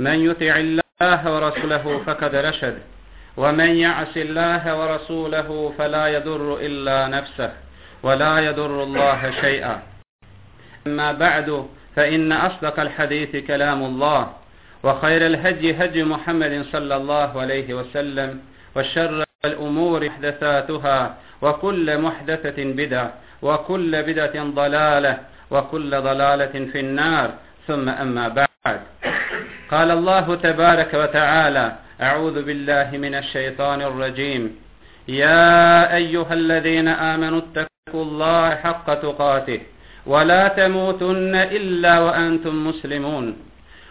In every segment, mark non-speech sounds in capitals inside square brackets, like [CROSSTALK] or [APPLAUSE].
من يطع الله ورسوله فقد رشد ومن يعص الله ورسوله فلا يضر إلا نفسه ولا يضر الله شيئا. أما بعد فإن أصدق الحديث كلام الله وخير الهدي هدي محمد صلى الله عليه وسلم وشر الأمور محدثاتها وكل محدثة بدعة وكل بدعة ضلالة وكل ضلالة في النار ثم أما بعد. قال الله تبارك وتعالى أعوذ بالله من الشيطان الرجيم. يا أيها الذين آمنوا اتقوا الله حق تقاته ولا تموتن إلا وأنتم مسلمون.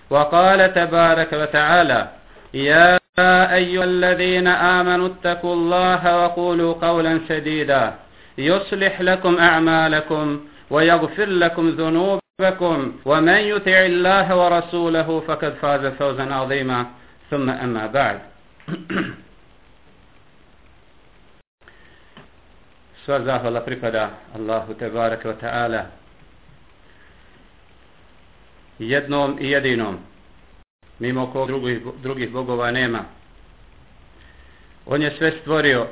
وقال تبارك وتعالى يا أيها الذين آمنوا اتقوا الله وقولوا قولا سديدا يصلح لكم أعمالكم ويغفر لكم ذنوبكم. ومن يطع الله ورسوله فقد فاز فوزا عظيما ثم أما بعد Sva zahvala pripada Allahu Tebareke wa ta'ala jednom i jedinom mimo kog drugih, drugih bogova nema on je sve stvorio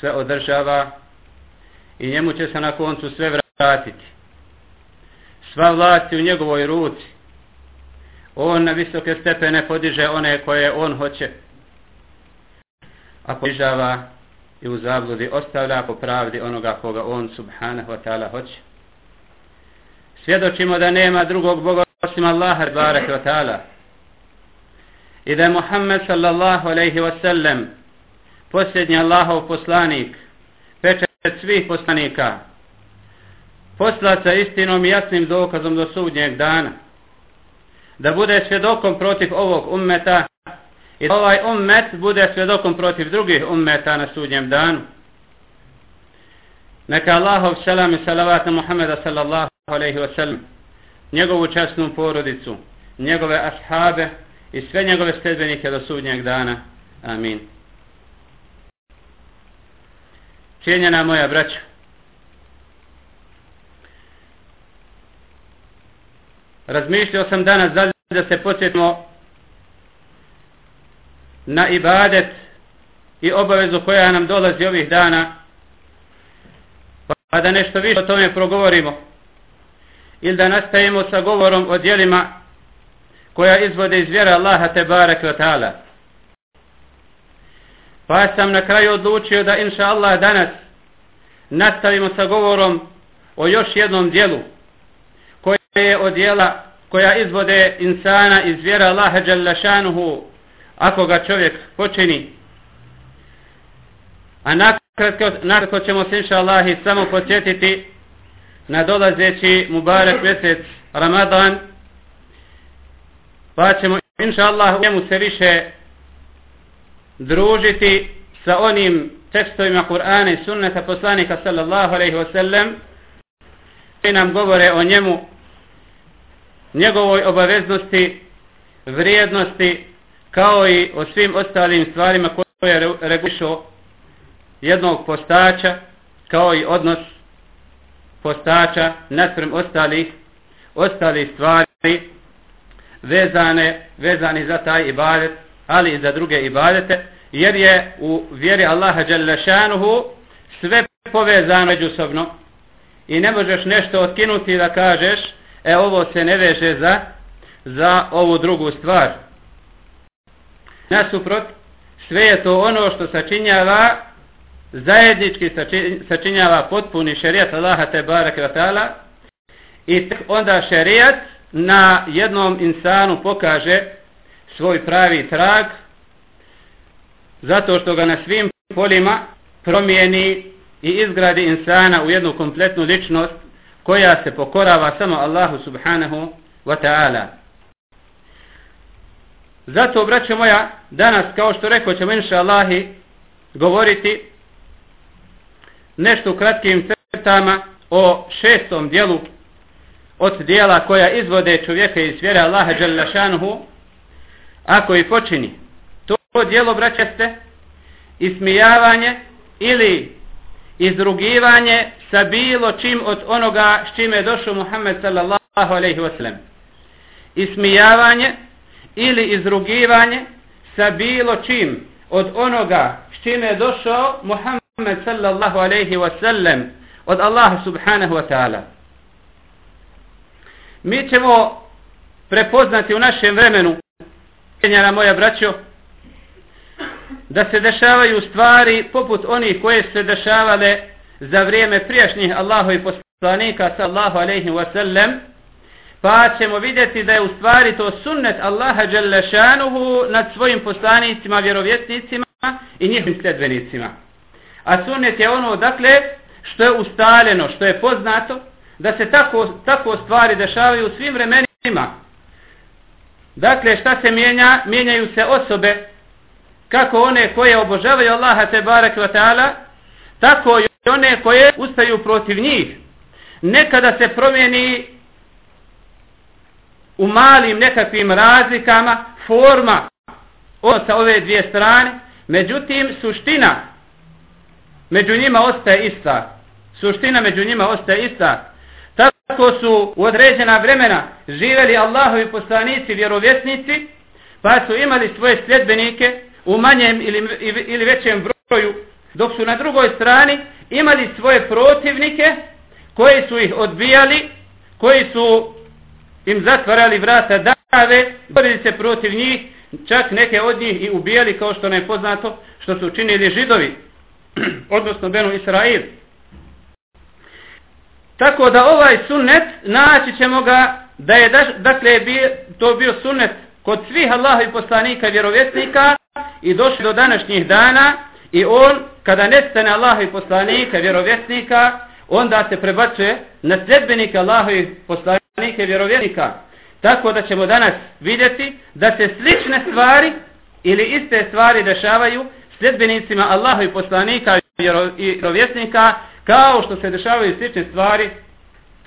sve održava i njemu će se na koncu sve vratiti sva vlast u njegovoj ruci. On na visoke stepene podiže one koje on hoće. A podižava i u zabludi ostavlja po pravdi onoga koga on subhanahu wa ta'ala hoće. Svjedočimo da nema drugog Boga osim Allaha baraka wa ta'ala. I da je Muhammed sallallahu alaihi wa sallam posljednji Allahov poslanik pečet svih poslanika poslat sa istinom i jasnim dokazom do sudnjeg dana da bude svjedokom protiv ovog ummeta i da ovaj ummet bude svjedokom protiv drugih ummeta na sudnjem danu. Neka Allahov selam i salavat na Muhammeda sallallahu alaihi wa sallam, njegovu časnu porodicu, njegove ashabe i sve njegove sljedbenike do sudnjeg dana. Amin. Cijenjena moja braća, razmišljao sam danas da, da se posjetimo na ibadet i obavezu koja nam dolazi ovih dana pa da nešto više o tome progovorimo. Ili da nastavimo sa govorom o dijelima koja izvode iz vjera Allaha te barek wa ta'ala. Pa sam na kraju odlučio da inša Allah danas nastavimo sa govorom o još jednom dijelu je od koja izvode insana iz vjera Allaha Đalešanuhu ako ga čovjek počini. A nakratko, nakratko ćemo se inša Allahi samo podsjetiti na dolazeći Mubarak mjesec Ramadan pa ćemo inša Allah u njemu se više družiti sa onim tekstovima Kur'ana i sunneta poslanika sallallahu alaihi wasallam koji nam govore o njemu njegovoj obaveznosti vrijednosti kao i o svim ostalim stvarima koje je jednog postača kao i odnos postača nasprem ostalih ostalih stvari vezane vezani za taj ibadet ali i za druge ibadete jer je u vjeri Allaha Đalešanuhu sve povezano međusobno. I ne možeš nešto otkinuti da kažeš e ovo se ne veže za za ovu drugu stvar. Nasuprot sve je to ono što sačinjava zajednički sačinjava potpuni šerijat Allaha te barake vatala ta'ala i onda šerijat na jednom insanu pokaže svoj pravi trag zato što ga na svim polima promijeni i izgradi insana u jednu kompletnu ličnost koja se pokorava samo Allahu subhanahu wa ta'ala. Zato, braće moja, danas, kao što rekao ćemo, inša Allahi, govoriti nešto u kratkim crtama o šestom dijelu od dijela koja izvode čovjeka iz vjere Allaha Đalešanuhu, ako i počini. To dijelo, braće ste, ismijavanje ili izrugivanje sa bilo čim od onoga s čime je došao Muhammed sallallahu alaihi wasallam. Ismijavanje ili izrugivanje sa bilo čim od onoga s čime je došao Muhammed sallallahu alaihi wasallam od Allaha subhanahu wa ta'ala. Mi ćemo prepoznati u našem vremenu, kenjana moja braćo, da se dešavaju stvari poput onih koje se dešavale za vrijeme prijašnjih Allahu i poslanika sallahu alaihi wasallam, pa ćemo vidjeti da je u stvari to sunnet Allaha Đelešanuhu nad svojim poslanicima, vjerovjetnicima i njihovim sledbenicima. A sunnet je ono dakle što je ustaljeno, što je poznato da se tako, tako stvari dešavaju u svim vremenima. Dakle, šta se mijenja? Mijenjaju se osobe kako one koje obožavaju Allaha te barek wa ta'ala, tako i one koje ustaju protiv njih. Nekada se promijeni u malim nekakvim razlikama forma odnosa ove dvije strane, međutim suština među njima ostaje ista. Suština među njima ostaje ista. Tako su u određena vremena živeli Allahovi poslanici, vjerovjesnici, pa su imali svoje sljedbenike, u manjem ili, ili većem broju, dok su na drugoj strani imali svoje protivnike koji su ih odbijali, koji su im zatvarali vrata dave, borili se protiv njih, čak neke od njih i ubijali kao što nam je poznato što su učinili židovi, [CLEARS THROAT] odnosno Benu Israil. Tako da ovaj sunnet, naći ćemo ga da je dakle to bio sunnet kod svih Allahovi poslanika i vjerovjesnika i došli do današnjih dana i on kada nestane Allahovi poslanika vjerovjesnika onda se prebacuje na sljedbenika Allahovi poslanika i vjerovjesnika. Tako da ćemo danas vidjeti da se slične stvari ili iste stvari dešavaju sljedbenicima Allahovi poslanika i vjerovjesnika kao što se dešavaju slične stvari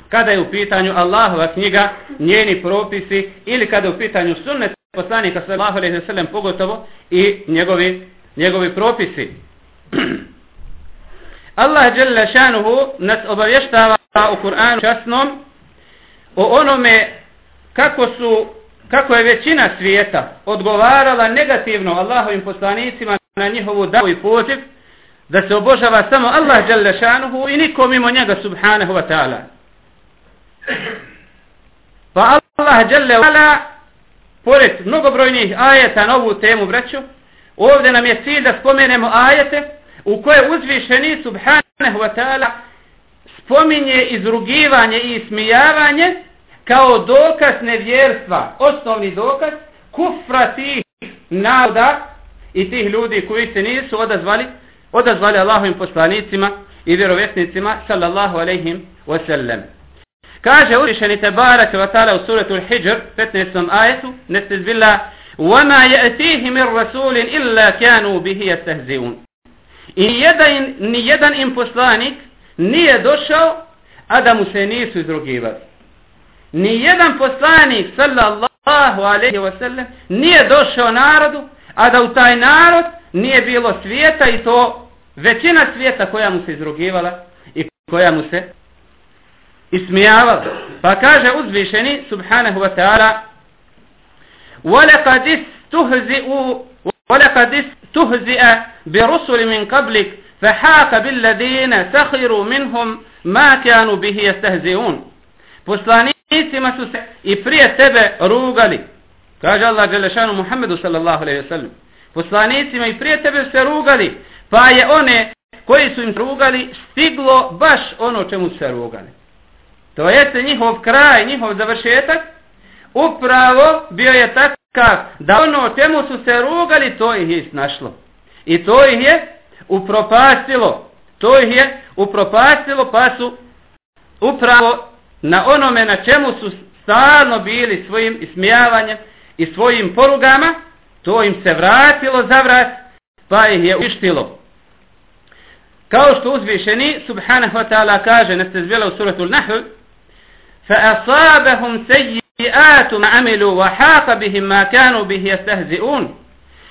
kada je u pitanju Allahova knjiga, njeni propisi ili kada je u pitanju sunnet poslanika sallallahu alejhi ve sellem pogotovo i njegovi njegovi propisi. [CLEARS THROAT] Allah dželle šanehu nas obavještava u Kur'anu časnom o onome kako su kako je većina svijeta odgovarala negativno Allahovim poslanicima na njihovu davu i poziv da se obožava samo Allah dželle šanehu i niko mimo njega subhanahu wa ta'ala. Pa Allah dželle pored mnogobrojnih ajeta na ovu temu braću, ovdje nam je cilj da spomenemo ajete u koje uzvišeni subhanahu wa ta'ala spominje izrugivanje i ismijavanje kao dokaz nevjerstva, osnovni dokaz kufra tih naroda i tih ljudi koji se nisu odazvali, odazvali Allahovim poslanicima i vjerovjesnicima sallallahu alaihim wasallam. Kaže uzvišeni Tebarak wa ta'ala u suratu Al-Hijr 15. ajetu nestiz billah وَمَا يَأْتِيهِ مِنْ رَسُولٍ إِلَّا كَانُوا بِهِ يَسْتَهْزِيُونَ I nijedan, nijedan im poslanik nije došao, a da mu se nisu izrugivali. Nijedan poslanik, sallallahu alaihi wa sallam, nije došao narodu, a da u taj narod nije bilo svijeta i to većina svijeta koja mu se izrugivala i koja mu se ismijavala. Pa kaže uzvišeni, subhanahu wa ta'ala, وَلَقَدْ اسْتُهْزِئُوا وَلَقَدْ اسْتُهْزِئَ بِرُسُلِ مِنْ قَبْلِكَ فَحَاكَ بِالَّذِينَ سَخِرُوا مِنْهُمْ مَا كَانُوا بِهِ يَسْتَهْزِئُونَ Poslanicima su se i prije tebe rugali. Kaže Allah Đelešanu Muhammedu sallallahu alaihi wa sallam. Poslanicima i prije tebe se rugali. Pa je one koji su im rugali stiglo baš ono čemu se rugali. To jeste njihov kraj, njihov završetak upravo bio je takav da ono čemu su se rugali to ih je snašlo. I to ih je upropastilo. To ih je upropastilo pa su upravo na onome na čemu su stalno bili svojim ismijavanjem i svojim porugama, to im se vratilo za vrat, pa ih je uštilo. Kao što uzvišeni, subhanahu wa ta'ala kaže, neste zbjela u suratu Nahl, فَأَصَابَهُمْ سَيِّئَاتُ مَا عَمِلُوا وَحَاقَ بِهِمْ مَا كَانُوا بِهِ يَسْتَهْزِئُونَ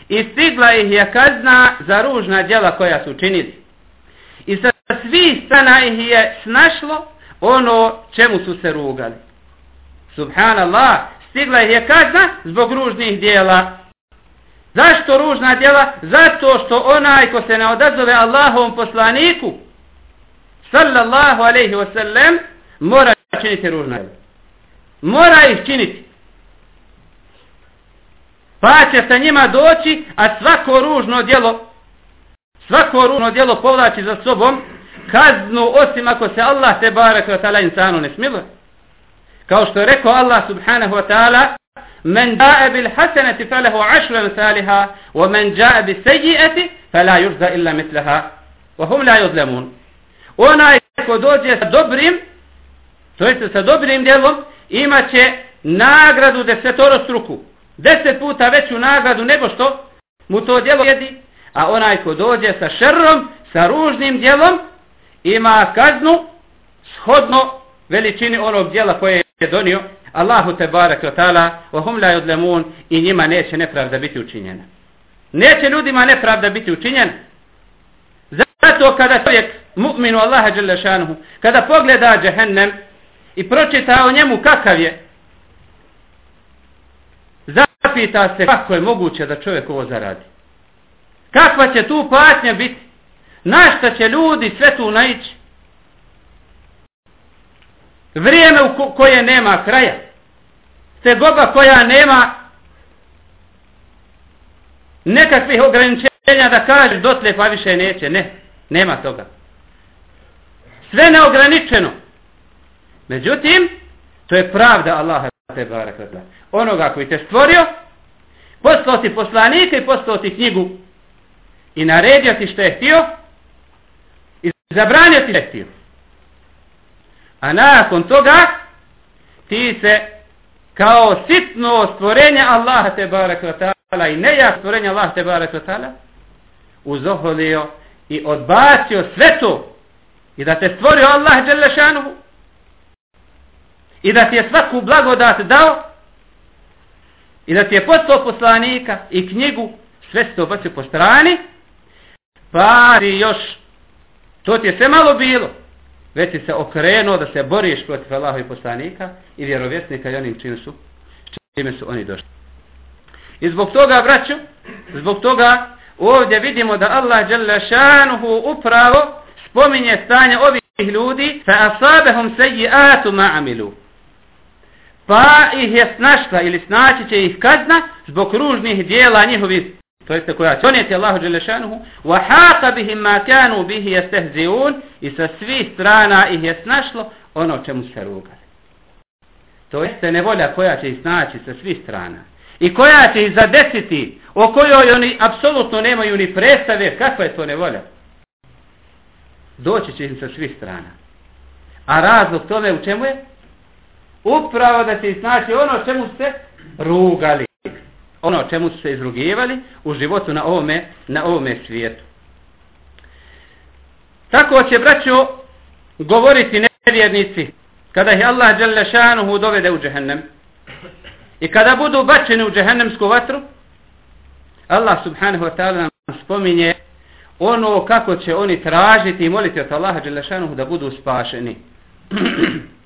I stigla ih je kazna za ružna djela koja su činili. I sa svih strana ih je snašlo ono čemu su se rugali. Subhanallah, stigla ih je kazna zbog ružnih dijela. Zašto ružna djela? Zato što onaj ko se ne odazove Allahovom poslaniku, sallallahu alaihi wasallam, mora činiti ružna djela. Mora ih činiti. Pa će sa njima doći, a svako ružno djelo, svako ružno djelo povlači za sobom kaznu osim ako se Allah te barek wa ta'ala insanu ne smiluje. Kao što je rekao Allah subhanahu wa ta'ala Men jae bil hasanati falahu ašra misaliha wa men jae bi sejijeti fala yužza illa mitleha wa hum la yuzlemun. Onaj ko dođe sa dobrim to jeste sa dobrim djelom imaće nagradu desetoro struku. Deset puta veću nagradu nego što mu to djelo jedi. A onaj ko dođe sa šerrom, sa ružnim djelom, ima kaznu shodno veličini onog djela koje je donio Allahu te barek wa ta'ala wa hum la yudlamun i njima neće nepravda biti učinjena. Neće ljudima nepravda biti učinjena. Zato kada čovjek mu'minu Allaha dželle šanuhu kada pogleda džehennem i pročita o njemu kakav je zapita se kako je moguće da čovjek ovo zaradi. Kakva će tu patnja biti? Na šta će ljudi sve tu naići? Vrijeme u koje nema kraja. Te goba koja nema nekakvih ograničenja da kaže dotle pa više neće. Ne, nema toga. Sve neograničeno. Međutim, to je pravda Allaha te barakata. Onoga koji te stvorio, poslao ti poslanika i poslao ti knjigu i naredio ti što je htio, i zabranio ti što je htio. A nakon toga ti se kao sitno stvorenje Allaha te barek i nejak stvorenje Allaha te barek uzoholio i odbacio sve to i da te stvorio Allah dželle šanuhu i da ti je svaku blagodat dao i da ti je poslao poslanika i knjigu sve se to bacio po strani pa ti još To ti je sve malo bilo. Već si se okrenuo da se boriš protiv Allaha i poslanika i vjerovjesnika i onim čime su, čime su oni došli. I zbog toga, braću, zbog toga ovdje vidimo da Allah Đelešanuhu upravo spominje stanje ovih ljudi fa asabahum sayyi'atu ma. Pa ih je snašla ili snaći će ih kazna zbog ružnih dijela njihovih to jeste koja će donijeti Allahu Đelešanuhu, wa haqa bihim ma kanu bihi jestehziun, i sa svih strana ih je snašlo ono čemu se rugali. To jeste nevolja koja će ih snaći sa svih strana. I koja će ih zadesiti, o kojoj oni apsolutno nemaju ni predstave, kakva je to nevolja. Doći će im sa svih strana. A razlog tome u čemu je? Upravo da se ih snaći ono čemu ste rugali. Ono čemu su se izrugivali u životu na ovome, na ovome svijetu. Tako će, braćo, govoriti nevjernici kada ih Allah dželle dovede u džehennem i kada budu bačeni u džehennemsku vatru Allah subhanahu wa ta'ala nam spominje ono kako će oni tražiti i moliti od Allaha dželle da budu spašeni [CLEARS THROAT]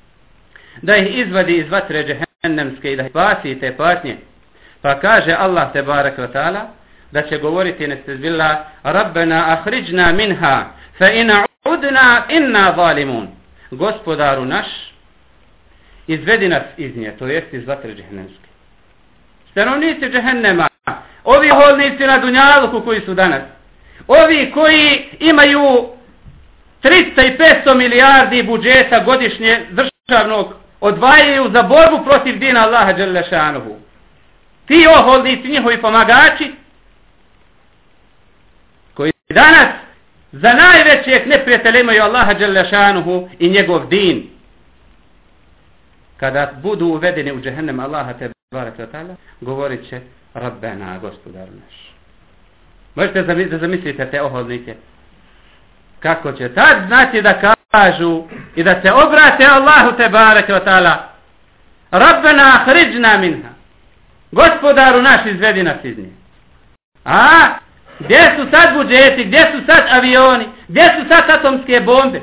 da ih izvadi iz vatre džehennemske i da ih spasi te patnje pa kaže Allah te barak vatala da će govoriti nestezbila Rabbena ahriđna minha fa ina udna inna zalimun gospodaru naš izvedi nas iz nje, to jest iz vatre džehennemske. Stanovnici džehennema, ovi holnici na Dunjaluku koji su danas, ovi koji imaju 300 i 500 milijardi budžeta godišnje državnog, odvajaju za borbu protiv dina Allaha Đelešanuhu. Ti oholnici, njihovi pomagači, koji danas za najvećeg neprijatelja imaju Allaha Đelešanuhu i njegov din, kada budu uvedeni u džehennem Allaha te barak govorit će Rabbena, gospodar naš. Možete da zamislite te oholnike. Kako će tad znati da kažu i da se obrate Allahu te barak wa ta'ala. Rabbena, hriđna minha. Gospodaru naš izvedi nas iz nje. A, gdje su sad budžeti, gdje su sad avioni, gdje su sad atomske bombe?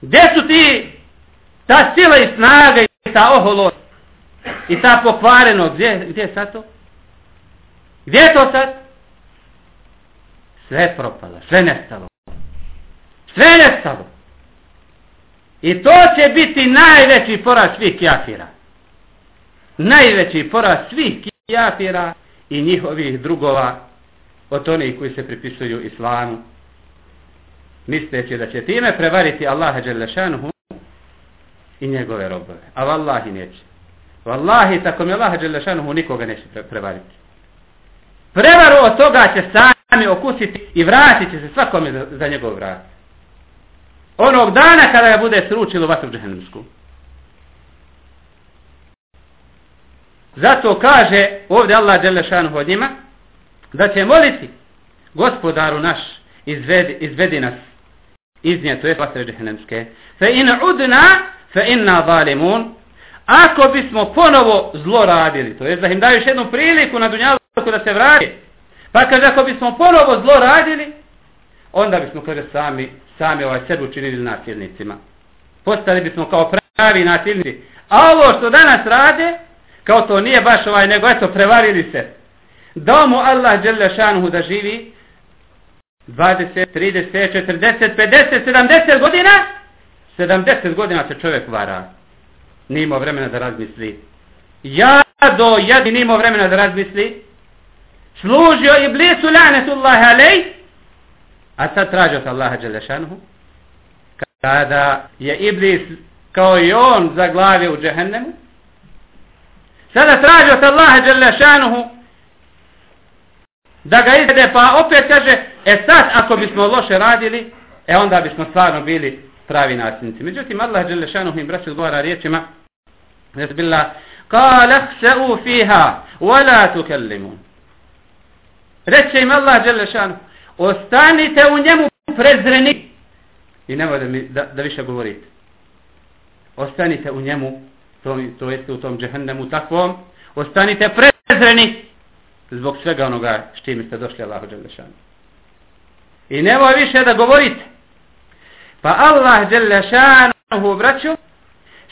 Gdje su ti ta sila i snaga i ta oholost i ta pokvarenost, gdje, gdje je sad to? Gdje je to sad? Sve propalo, sve nestalo. Sve nestalo. I to će biti najveći poraz svih kjafira. Najveći poraz svih kjafira i njihovih drugova od onih koji se pripisuju islamu. Misleći da će time prevariti Allaha Đelešanuhu i njegove robove. A vallahi neće. Vallahi, tako mi Allah Đelešanuhu nikoga neće prevariti. Prevaru od toga će sami okusiti i vratit će se svakome za, za njegov vrat. Onog dana kada ga bude sručilo vatru džehennemsku. Zato kaže ovdje Allah Đelešanu od njima da će moliti gospodaru naš izvedi, izvedi nas iz nje, to je vatre džehennemske. Fe in udna fe inna zalimun, ako bismo ponovo zlo radili, to je da im daju još jednu priliku na dunjalu da se vrati, pa kaže ako bismo ponovo zlo radili, onda bismo, kaže, sami, sami ovaj sebi učinili nasilnicima. Postali bismo kao pravi nasilnici. A ovo što danas rade, kao to nije baš ovaj, nego eto, prevarili se. Dao mu Allah dželle da živi 20, 30, 40, 50, 70 godina, 70 godina se čovjek vara. Nije imao vremena da razmisli. Ja do jedi nije imao vremena da razmisli. Služio iblisu lanetullahi alej. A sad traži od Allaha Đelešanuhu. Kada je iblis kao i on zaglavio u džehennemu. Sada traži od Allaha Đelešanuhu da ga izvede pa opet kaže e sad ako bismo loše radili e onda bismo stvarno bili pravi nasilnici. Međutim, Allah Đelešanuhu im braći odgovara riječima, Nesbillah, Kale hse'u fiha, wala tukellimun. Reče im Allah je ostanite u njemu prezreni. I nemoj da, mi, da, da više govorite. Ostanite u njemu, to, to jeste u tom džehennemu takvom, ostanite prezreni zbog svega onoga s čim ste došli Allah Đelešanu. I nemoj više da govorite. Pa Allah dželle braću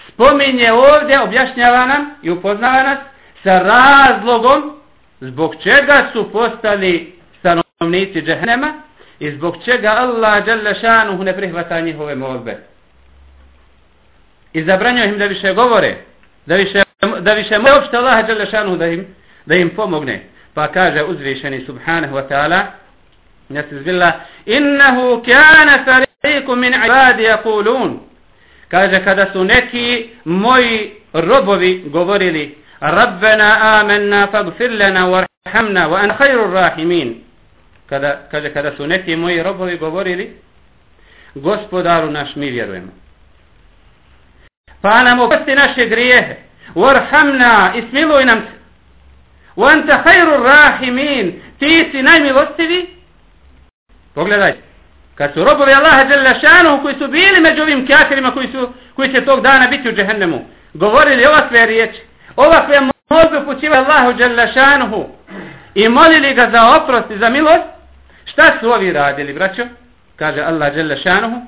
spominje ovdje, objašnjava nam i upoznava nas sa razlogom zbog čega su postali stanovnici džehennema i zbog čega Allah dželle šanuhu ne prihvata njihove molbe. I zabranjuje im da više govore, da više, da više može uopšte Allah dželle šanuhu da im, da im pomogne. Pa kaže uzvišeni subhanahu wa ta'ala, Nesuz billah, innehu kjane fariku min ibadi yakulun. Kaže kada su neki moji robovi govorili Rabbena amenna fagfir lana warhamna wa an khairur rahimin kada, kaže, kada su neki moji robovi govorili gospodaru naš mi vjerujemo. Pa nam oprosti naše grijehe. Warhamna i smiluj nam se. Wa anta khairur rahimin. Ti si najmilostivi pogledajte kad su robovi Allaha dželle koji su bili među ovim kafirima koji su koji će tog dana biti u džehennemu govorili ovakve riječi ovakve molbe upućivali Allahu dželle i molili ga za oprost i za milost šta su ovi radili braćo kaže Allah dželle šanu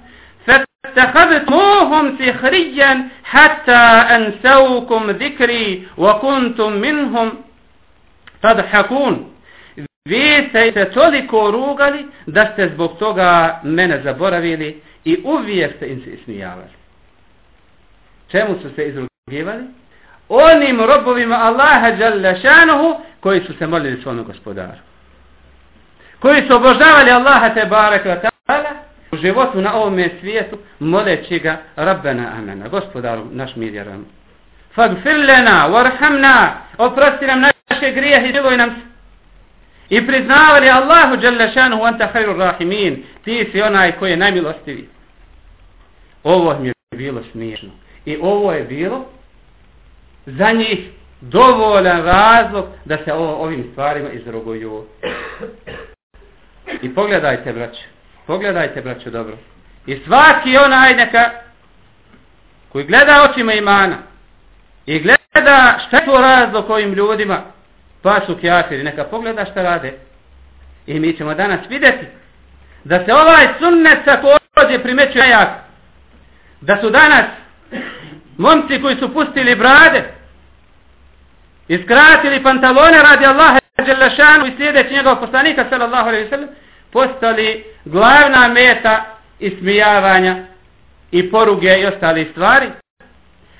فاتخذتموهم سخريا حتى أنسوكم ذكري وكنتم منهم تضحكون vi ste se toliko rugali da ste zbog toga mene zaboravili i uvijek ste im se ismijavali. Čemu su se izrugivali? Onim robovima Allaha Đalešanuhu koji su se molili svojom gospodaru. Koji su obožavali Allaha te barek ta'ala u životu na ovom svijetu moleći ga Rabbena amena, gospodaru naš mir vjerujemo. Fagfir lena, warhamna, oprosti nam naše grijehe i djeluj nam i priznavali Allahu dželle šanu anta khairur rahimin ti si onaj koji je najmilostiviji. Ovo mi je bilo smiješno. I ovo je bilo za njih dovoljan razlog da se o, ovim stvarima izroguju i pogledajte braćo pogledajte braćo dobro i svaki onaj neka koji gleda očima imana i gleda šta je to razlog ovim ljudima pa su kjafiri, neka pogleda šta rade. I mi ćemo danas vidjeti da se ovaj sunnet također primećuje jak. Da su danas momci koji su pustili brade i skratili pantalone radi Allaha Đelešanu i slijedeći njegov poslanika sallallahu alaihi sallam postali glavna meta ismijavanja i poruge i ostali stvari.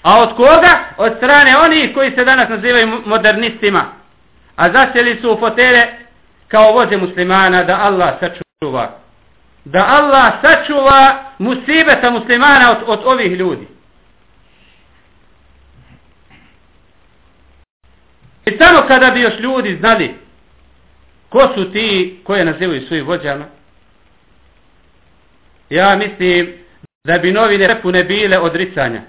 A od koga? Od strane onih koji se danas nazivaju modernistima a zasjeli su u fotere kao vođe muslimana da Allah sačuva. Da Allah sačuva musibeta muslimana od, od ovih ljudi. I samo kada bi još ljudi znali ko su ti koje nazivaju svojim vođama, ja mislim da bi novine prepune bile odricanja.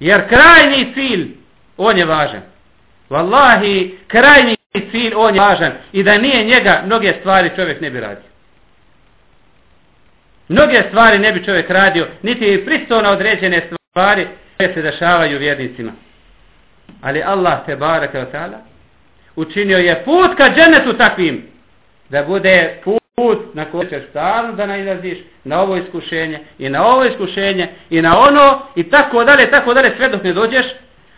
Jer krajni cilj, on je važan. Wallahi, krajni cilj, on je važan. I da nije njega, mnoge stvari čovjek ne bi radio. Mnoge stvari ne bi čovjek radio, niti je pristao na određene stvari koje se dešavaju vjernicima. Ali Allah te baraka wa ta'ala učinio je put ka dženetu takvim da bude put na koji ćeš stalno da nailaziš na ovo iskušenje i na ovo iskušenje i na ono i tako dalje, tako dalje sve dok ne dođeš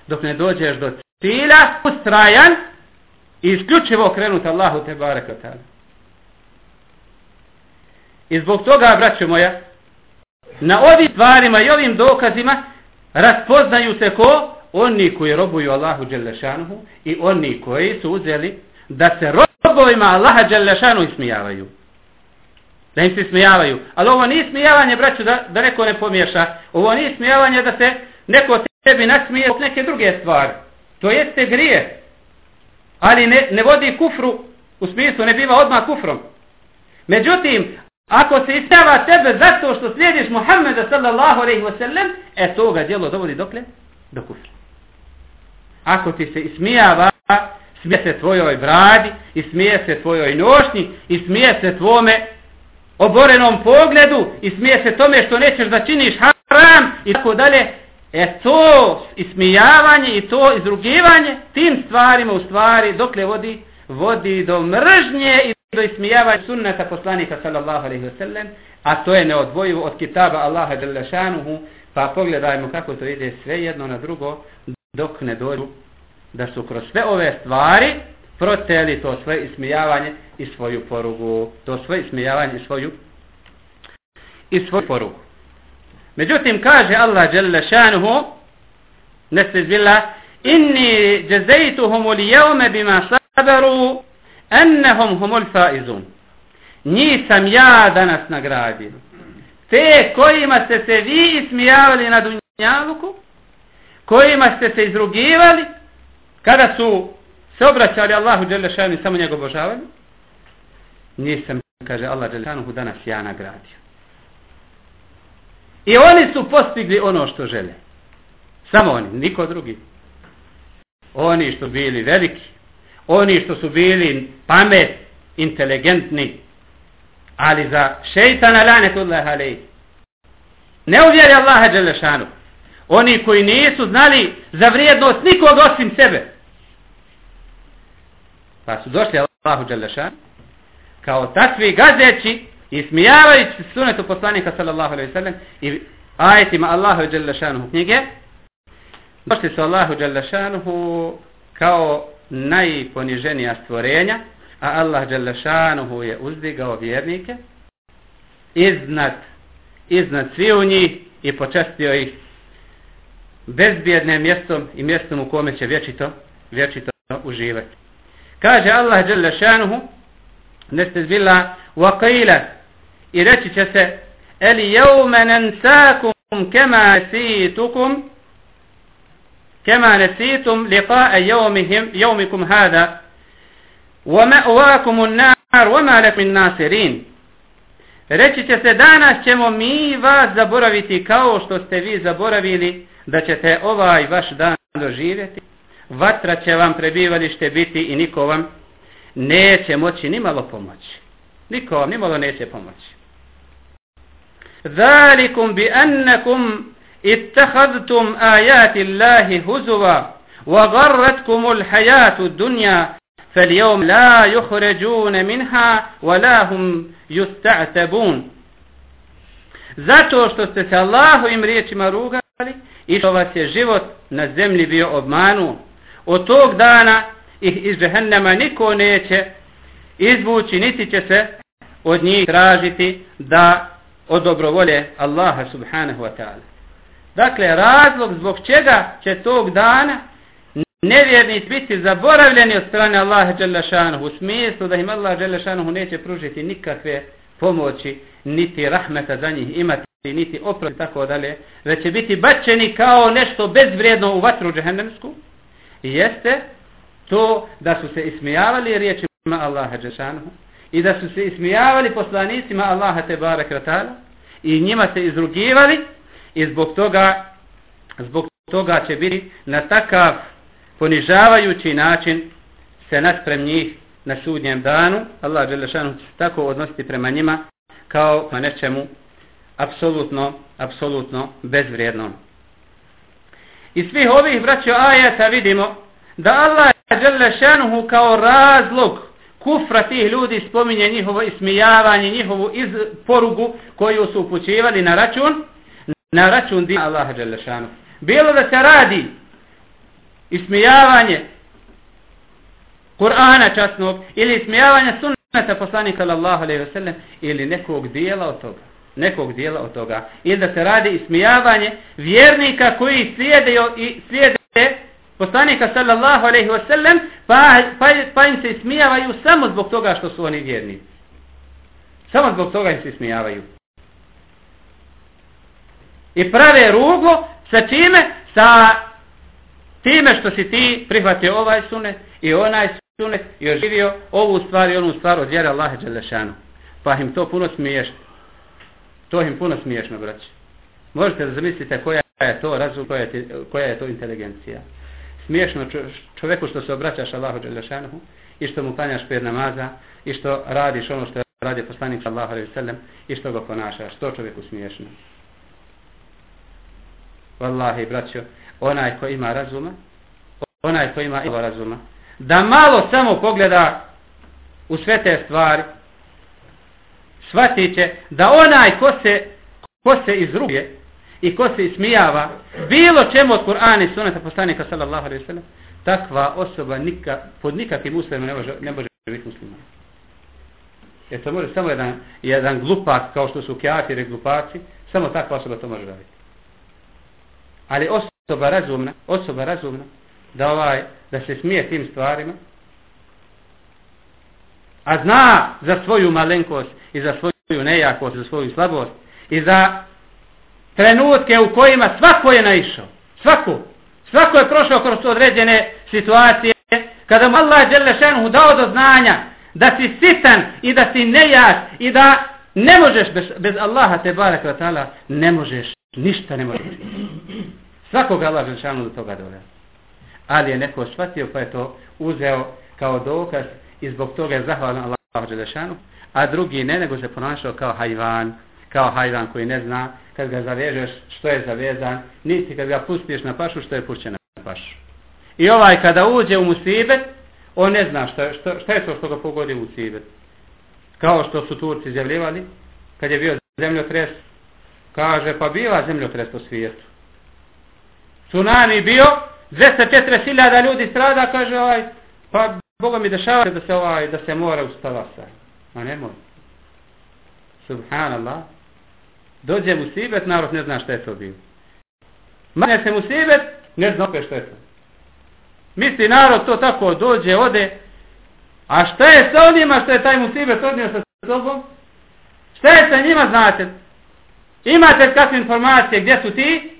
dok ne dođeš do cilja ustrajan i isključivo okrenut Allahu te baraka ta'ala. I zbog toga, braćo moja, na ovim stvarima i ovim dokazima raspoznaju se ko? Oni koji robuju Allahu Đelešanuhu i oni koji su uzeli da se robovima Allaha Đelešanu ismijavaju. Da im se ismijavaju. Ali ovo nije ismijavanje, braćo, da, da neko ne pomiješa. Ovo nije ismijavanje da se neko tebi nasmije neke druge stvari. To jeste grije. Ali ne, ne vodi kufru u smislu, ne biva odmah kufrom. Međutim, ako se ismijava tebe zato što slijediš Muhammeda sallallahu alaihi wa sallam, e to ga djelo dovodi dokle? Do kufra. Ako ti se ismijava, smije se tvojoj bradi, i smije se tvojoj nošnji, i smije se tvome oborenom pogledu, i smije se tome što nećeš da činiš haram, i tako dalje, E to ismijavanje i to izrugivanje tim stvarima u stvari dokle vodi? Vodi do mržnje i do ismijavanja sunnata poslanika sallallahu alaihi wa sallam a to je neodvojivo od kitaba Allaha dalašanuhu pa pogledajmo kako to ide sve jedno na drugo dok ne dođu da su kroz sve ove stvari proteli to svoje ismijavanje i svoju porugu to svoje ismijavanje i svoju i svoju porugu Međutim, kaže Allah Jalla šanuhu, nestiz billah, inni jazajtuhum li jevme bima sabaru, ennehum humul faizun. Njih sam ja danas nagradio. Te kojima ste se vi ismijavali na dunjavuku, kojima ste se izrugivali, kada su se obraćali Allahu Đelešanu i samo njega obožavali, nisam, kaže Allah Đelešanu, danas ja nagradio. I oni su postigli ono što žele. Samo oni, niko drugi. Oni što bili veliki, oni što su bili pamet, inteligentni, ali za šeitana lanetullaha alej. Ne uvjeri Allaha Đelešanu. Oni koji nisu znali za vrijednost nikog osim sebe. Pa su došli Allahu Đalešan kao takvi gazeći i smijavajući sunetu poslanika sallallahu alaihi sallam i ajetima Allahu Đalešanuhu knjige došli su Allahu Đalešanuhu kao najponiženija stvorenja a Allah Đalešanuhu je uzdigao vjernike iznad iznad svi u njih i počestio ih bezbjedne mjestom i mjestom u kome će vječito, vječito uživati. Kaže Allah dželle šanehu: "Nestezbilla wa qila ireci će se el yawma nansakum kama nasitukum kama nasitum liqa'a yawmihim yawmikum hada wa ma'wakum an-nar wa ma lakum min nasirin reci će se danas ćemo mi vas zaboraviti kao što ste vi zaboravili da ćete ovaj vaš dan doživjeti. Vatra će vam prebivalište biti i niko vam neće moći ni malo pomoći. Niko vam ni malo neće pomoći. ذَلِكُمْ بِأَنَّكُمْ اتَّخَذْتُمْ آيَاتِ اللَّهِ هُزُوًا وَغَرَّتْكُمُ الْحَيَاةُ الدُّنْيَا فاليوم لا يخرجون منها ولا هم يستعتبون zato što ste se Allahovim riječima rugali i što vas je život na zemlji bio obmanu. Od tog dana ih iz džehennema niko neće izvući niti će se od njih tražiti da od dobrovolje Allaha subhanahu wa ta'ala. Dakle razlog zbog čega će tog dana nevjernici biti zaboravljeni od strane Allaha Đelešanuhu u smislu da im Allah Đelešanuhu neće pružiti nikakve pomoći niti rahmeta za njih imati niti oprosti tako dalje već će biti bačeni kao nešto bezvrijedno u vatru džehennemsku jeste to da su se ismijavali riječima Allaha Đelešanuhu i da su se ismijavali poslanicima Allaha Tebara Kratala i njima se izrugivali i zbog toga zbog toga će biti na takav ponižavajući način se nasprem njih na sudnjem danu. Allah Đelešanu će tako odnositi prema njima kao na nečemu apsolutno, apsolutno bezvrijednom. Iz svih ovih braćo ajata vidimo da Allah Đelešanu kao razlog kufra tih ljudi spominje njihovo ismijavanje, njihovu iz porugu koju su upućivali na račun, na račun dina Allaha Đelešanu. Bilo da se radi ismijavanje Kur'ana časnog ili ismijavanje sunneta poslanika sallallahu alejhi ve sellem ili nekog dijela od toga. Nekog dijela od toga. Ili da se radi ismijavanje vjernika koji slijede i slijede poslanika sallallahu alejhi ve sellem pa, pa, pa im se ismijavaju samo zbog toga što su oni vjernici samo zbog toga im se ismijavaju. I prave ruglo sa čime? Sa time što si ti prihvatio ovaj sunet i onaj sunet i oživio ovu stvar i onu stvar od vjera Allahe Đelešanu. Pa im to puno smiješno. To im puno smiješno, braći. Možete da zamislite koja je to razum, koja je, koja je to inteligencija. Smiješno čovjeku što se obraćaš Allahu Đelešanu i što mu klanjaš pred namaza i što radiš ono što radi poslanik Allahu Đelešanu i što ga ponašaš. To čovjeku smiješno. Wallahi, braćo, onaj ko ima razuma, onaj ko ima ima razuma, da malo samo pogleda u sve te stvari, shvatit će da onaj ko se, ko se izrubije i ko se ismijava bilo čemu od Kur'ana i sunata poslanika sallallahu alaihi sallam, takva osoba nika, pod nikakvim uslovima ne može, ne može biti musliman. Jer to može samo jedan, jedan glupak kao što su kjatiri glupaci, samo takva osoba to može raditi. Ali osoba razumna, osoba razumna, da ovaj, da se smije tim stvarima, a zna za svoju malenkost i za svoju nejakost, za svoju slabost i za trenutke u kojima svako je naišao. Svako. Svako je prošao kroz određene situacije kada mu Allah Đelešanu dao do znanja da si sitan i da si nejak i da ne možeš bez, bez Allaha te barek ta'ala ne možeš, ništa ne možeš. Svakoga Allah Đelešanu do toga dole. Ali je neko shvatio pa je to uzeo kao dokaz i zbog toga je zahvalan Allahu Đelešanu, a drugi ne nego se ponašao kao hajvan, kao hajvan koji ne zna kad ga zavežeš što je zavezan, niti kad ga pustiš na pašu što je pušćen na pašu. I ovaj kada uđe u musibet, on ne zna što, što, što je to što ga pogodi u musibet. Kao što su Turci izjavljivali, kad je bio zemljotres, kaže pa bila zemljotres po svijetu. Tsunami bio, 240.000 ljudi strada, kaže ovaj, pa Boga mi dešava da se ovaj, da se mora ustavasa. Ma nemoj. Subhanallah. Dođe mu sibet, narod ne zna šta je to bilo. Mane se mu sibet, ne zna opet šta je to. Misli narod to tako dođe, ode. A šta je sa onima što je taj musibet odnio sa sobom? Šta je sa njima, znate? Imate kakve informacije, gdje su ti?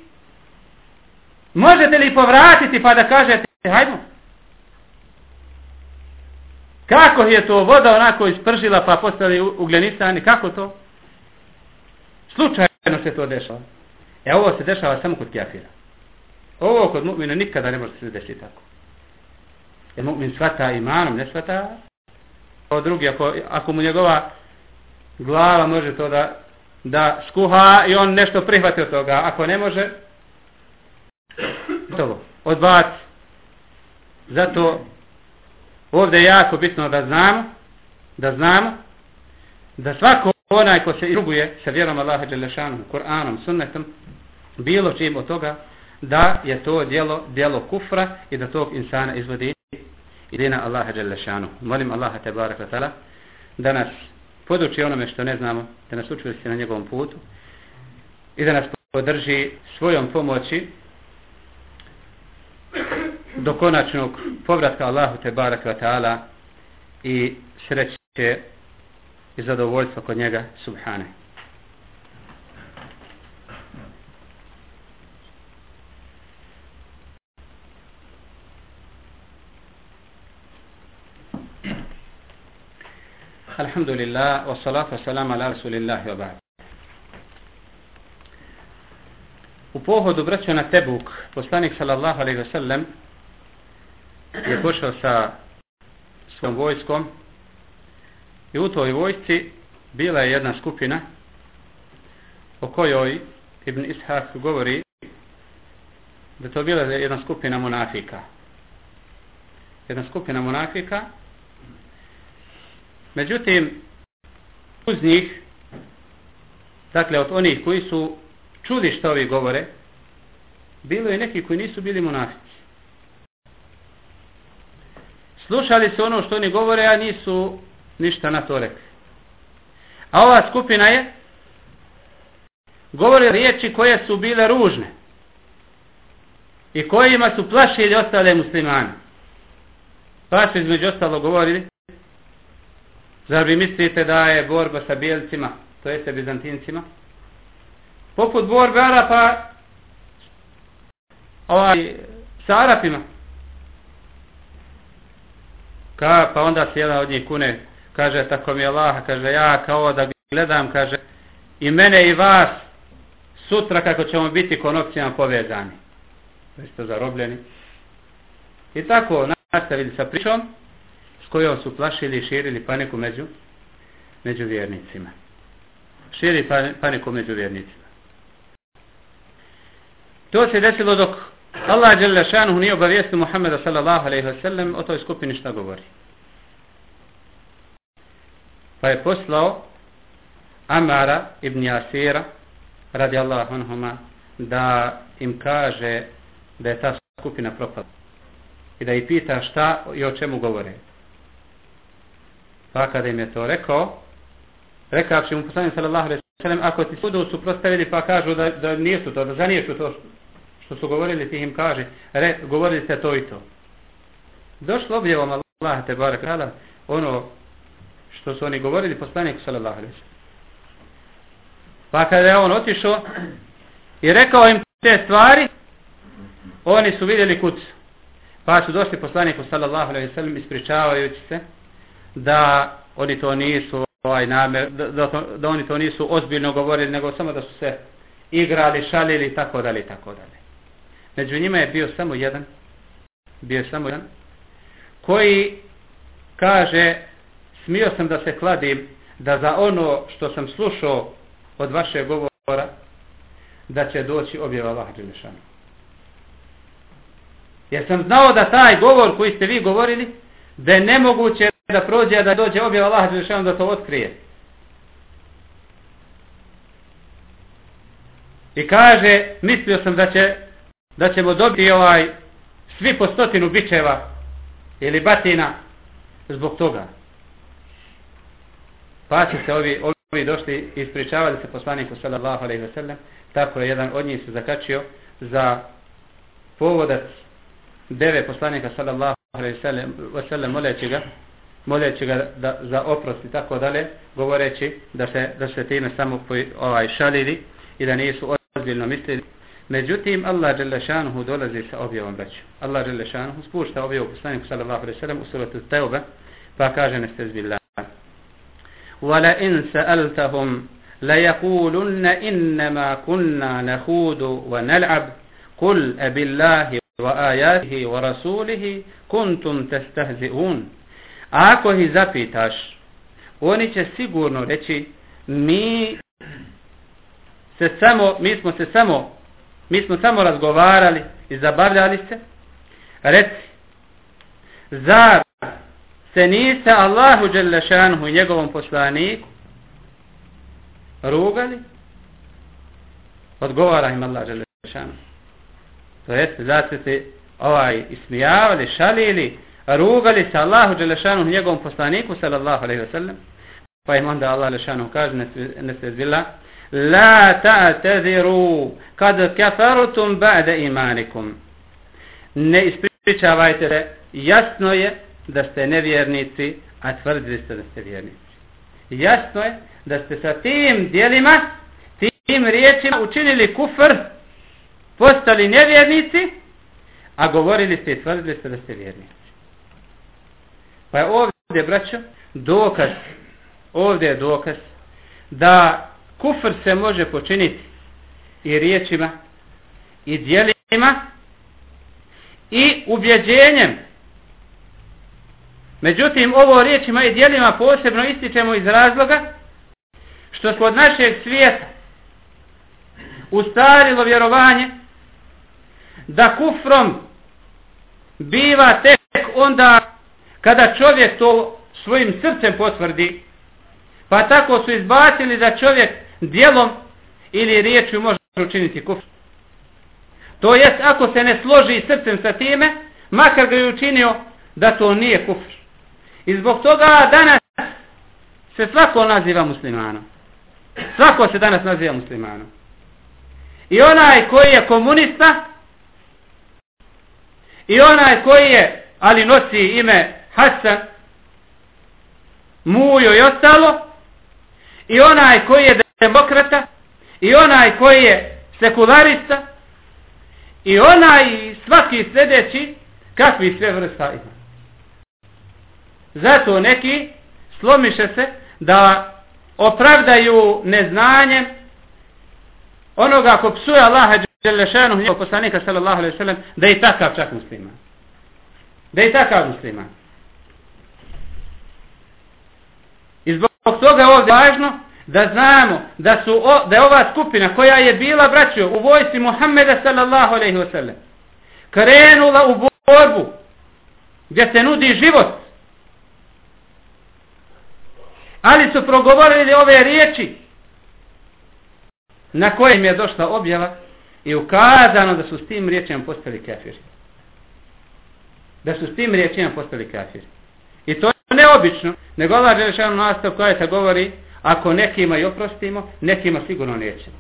Možete li povratiti pa da kažete, hajmo? Kako je to voda onako ispržila pa postali ugljenistani? Kako to? Slučajno se to dešava. E ovo se dešava samo kod kjafira. Ovo kod mu'mina nikada ne može se desiti tako. Jer mu'min svata imanom, ne svata. O drugi, ako, ako mu njegova glava može to da, da skuha i on nešto prihvati od toga. Ako ne može, gotovo, odbaci. Zato ovdje je jako bitno da znamo, da znamo, da svako onaj ko se izrubuje sa vjerom Allaha Đelešanom, Kur'anom, sunnetom, bilo čim od toga, da je to djelo, djelo kufra i da tog insana izvodi idina Allaha Đelešanu. Molim Allaha Tebaraka Tala da nas poduči onome što ne znamo, da nas učvrsti na njegovom putu i da nas podrži svojom pomoći do konačnog povratka Allahu te Tebaraka ta'ala i sreće i zadovoljstvo kod njega subhane. Alhamdulillah, wa salatu wa salam ala rasulillahi wa ba'd. U pohodu braća na Tebuk, poslanik sallallahu alaihi wa sallam je pošao sa svojom vojskom I u toj vojsci bila je jedna skupina o kojoj Ibn Ishaq govori da to bila jedna skupina monafika. Jedna skupina monafika. Međutim, uz njih, dakle od onih koji su čuli što ovi govore, bilo je neki koji nisu bili monafici. Slušali su ono što oni govore, a nisu ništa na to rekli. A ova skupina je govori riječi koje su bile ružne i kojima su plašili ostale muslimane. Pa su između ostalo govorili zar vi mislite da je borba sa bijelcima, to jeste bizantincima, poput borbe Arapa ovaj, sa Arapima. Ka, pa onda se jedan od njih kune kaže tako mi je Allah, kaže ja kao da gledam, kaže i mene i vas sutra kako ćemo biti konopcijama povezani. Vi ste zarobljeni. I tako nastavili sa pričom s kojom su plašili i širili paniku među, među vjernicima. Širi pa, paniku među vjernicima. To se desilo dok Allah dželle šanuhu nije obavijestio Muhameda sallallahu alejhi ve sellem o toj skupini šta govori. Pa je poslao Amara ibn Jasira radijallahu anhuma da im kaže da je ta skupina propala i da ih pita šta i o čemu govore. Pa kada im je to rekao, rekao će mu poslanik sallallahu alaihi sallam, ako ti sudu suprostavili pa kažu da, da nisu to, da zaniješu to što su govorili, ti im kaže, re, govorili ste to i to. Došlo objevom Allah te barak ono što su oni govorili poslanik sallallahu alejhi Pa kada je on otišao, i rekao im te stvari, oni su vidjeli kucu. Pa su došli poslaniku sallallahu alaihi sallam ispričavajući se da oni to nisu ovaj namer, da, da, da oni to nisu ozbiljno govorili, nego samo da su se igrali, šalili i tako dalje i tako dalje. Među njima je bio samo jedan, bio samo jedan, koji kaže, smio sam da se kladim da za ono što sam slušao od vašeg govora, da će doći objava Allah Đelešanu. Jer sam znao da taj govor koji ste vi govorili, da je nemoguće da prođe, da dođe objava Allah Đelešanu da to otkrije. I kaže, mislio sam da će da ćemo dobiti ovaj svi po stotinu bičeva ili batina zbog toga. Pa će se ovi, ovi došli i ispričavali se poslaniku sallallahu alaihi ve sellem, tako je jedan od njih se zakačio za povodac deve poslanika sallallahu alaihi ve sellem moleći ga, moleći ga da, za oprost i tako dalje, govoreći da se, da se time samo ovaj, šalili i da nisu ozbiljno mislili. Međutim, Allah Đelešanuhu dolazi sa objavom braću. Allah Đelešanuhu spušta objavu poslaniku sallallahu alaihi sallam u suratu Teuba, pa kaže neste zbillah. وَلَئِنْ سَأَلْتَهُمْ لَيَقُولُنَّ إِنَّمَا كُنَّا نَخُودُ وَنَلْعَبْ قُلْ أَبِاللَّهِ وَآيَاتِهِ وَرَسُولِهِ كُنْتُمْ تَسْتَهْزِئُونَ Ako ih zapitaš, oni će sigurno reći, mi se samo, mi smo se samo, mi smo samo razgovarali i zabavljali se, reci, zar se niste Allahu Đelešanuhu i njegovom poslaniku rugali? Odgovara im Allah Đelešanuhu. To jeste, zar ste se ovaj, ismijavali, šalili, rugali se Allahu Đelešanuhu i njegovom poslaniku, sallallahu alaihi wa sallam, pa im onda Allah Đelešanuhu kaže, ne se zila, La ta'tadiru kad kafartum ba'da imanikum. Ne ispričavajte se, jasno je da ste nevjernici, a tvrdili ste da ste vjernici. Jasno je da ste sa tim dijelima, tim riječima učinili kufr, postali nevjernici, a govorili ste i tvrdili ste da ste vjernici. Pa je ovdje, braćo, dokaz, ovdje je dokaz da kufr se može počiniti i riječima i dijelima i ubjeđenjem. Međutim, ovo riječima i dijelima posebno ističemo iz razloga što kod našeg svijeta ustarilo vjerovanje da kufrom biva tek onda kada čovjek to svojim srcem potvrdi pa tako su izbacili da čovjek djelom ili riječju može učiniti kufr. To jest, ako se ne složi srcem sa time, makar ga je učinio da to nije kufr. I zbog toga danas se svako naziva muslimanom. Svako se danas naziva muslimanom. I onaj koji je komunista, i onaj koji je, ali nosi ime Hasan, Mujo i ostalo, i onaj koji je demokrata i onaj koji je sekularista i onaj svaki sljedeći kakvi sve vrsta ima. Zato neki slomiše se da opravdaju neznanjem onoga ko psuje Allaha Đelešanu njegov poslanika sallallahu alaihi sallam da je takav čak musliman. Da je takav musliman. I zbog toga ovdje važno da znamo da su o, da je ova skupina koja je bila braćo u vojsci Muhammeda sallallahu alejhi ve sellem krenula u borbu gdje se nudi život. Ali su progovorili ove riječi na koje im je došla objava i ukazano da su s tim riječima postali kafiri. Da su s tim riječima postali kafiri. I to je neobično nego Allah Želešanu nastav koja se govori Ako nekima i oprostimo, nekima sigurno nećemo.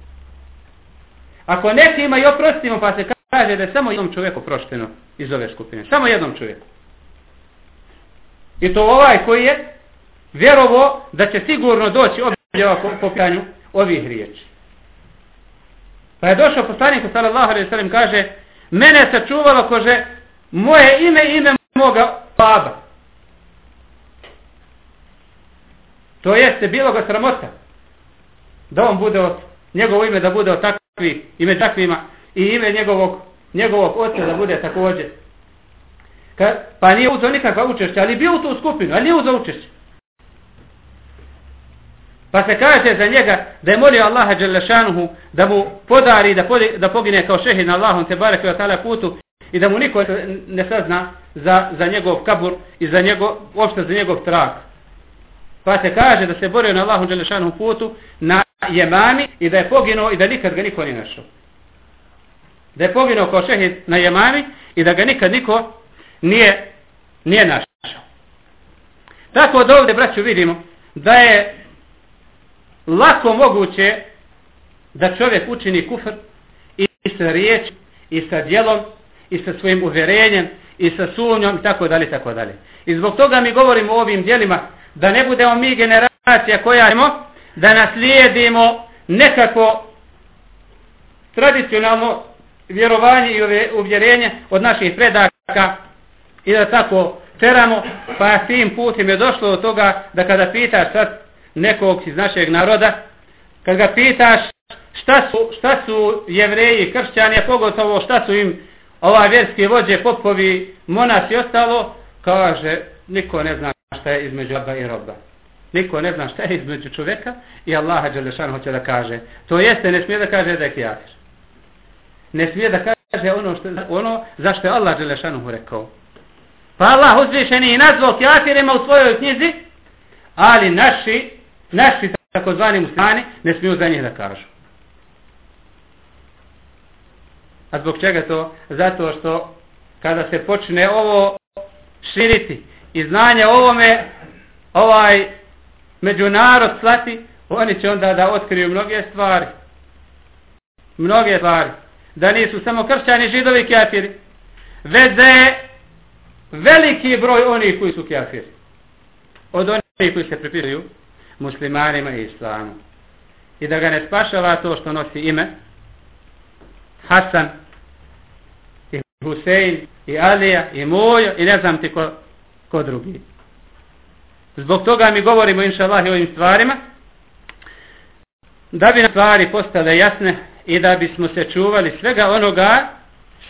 Ako nekima i oprostimo, pa se kaže da je samo jednom čovjeku prošteno iz ove skupine. Samo jednom čovjeku. I to ovaj koji je vjerovo da će sigurno doći objava po, po pitanju ovih riječi. Pa je došao poslanik sallallahu alejhi ve sellem kaže: "Mene sačuvalo kože moje ime ime moga baba." To jeste bilo ga sramota da on bude od njegovo ime da bude od takvi ime takvima i ime njegovog njegovog oca da bude također. Ka, pa nije uzao nikakva učešća, ali bio u tu skupinu, ali nije uzao učešća. Pa se kaže za njega da je molio Allaha Đelešanuhu da mu podari da, podi, da pogine kao šehid na Allahom te barek i tala putu i da mu niko ne sazna za, za njegov kabur i za njegov, uopšte za njegov trak. Pa se kaže da se borio na Allahom Đelešanuhu putu na jemami i da je poginuo i da nikad ga niko nije našao. Da je poginuo kao šehid na jemami i da ga nikad niko nije, nije našao. Tako da ovdje, braću, vidimo da je lako moguće da čovjek učini kufr i sa riječ i sa djelom i sa svojim uvjerenjem i sa sumnjom i tako dalje tako dalje. I zbog toga mi govorimo o ovim djelima da ne budemo mi generacija koja imamo da naslijedimo nekako tradicionalno vjerovanje i uvjerenje od naših predaka i da tako teramo pa tim putem je došlo do toga da kada pitaš sad nekog iz našeg naroda, kad ga pitaš šta su, šta su jevreji, kršćani, a pogotovo šta su im ova vjerske vođe, popovi, monas i ostalo, kaže, niko ne zna šta je između Abba i Robba. Niko ne zna šta je između čovjeka i Allaha Đelešan hoće da kaže. To jeste, ne smije da kaže da je kjafir. Ne smije da kaže ono, što, ono zašto je Allah Đelešan rekao. Pa Allah uzvišeni i nazvao kjafirima u svojoj knjizi, ali naši naši takozvani muslimani ne smiju za njih da kažu. A zbog čega to? Zato što kada se počne ovo širiti i znanje ovome ovaj međunarod slati, oni će onda da otkriju mnoge stvari. Mnoge stvari. Da nisu samo kršćani, židovi, kjafiri. Već da je veliki broj onih koji su kjafiri. Od onih koji se pripisuju muslimanima i islamu. I da ga ne spašava to što nosi ime Hasan i Husein i Alija i Mojo i ne znam ti ko, ko drugi. Zbog toga mi govorimo inša Allah o ovim stvarima da bi na stvari postale jasne i da bismo se čuvali svega onoga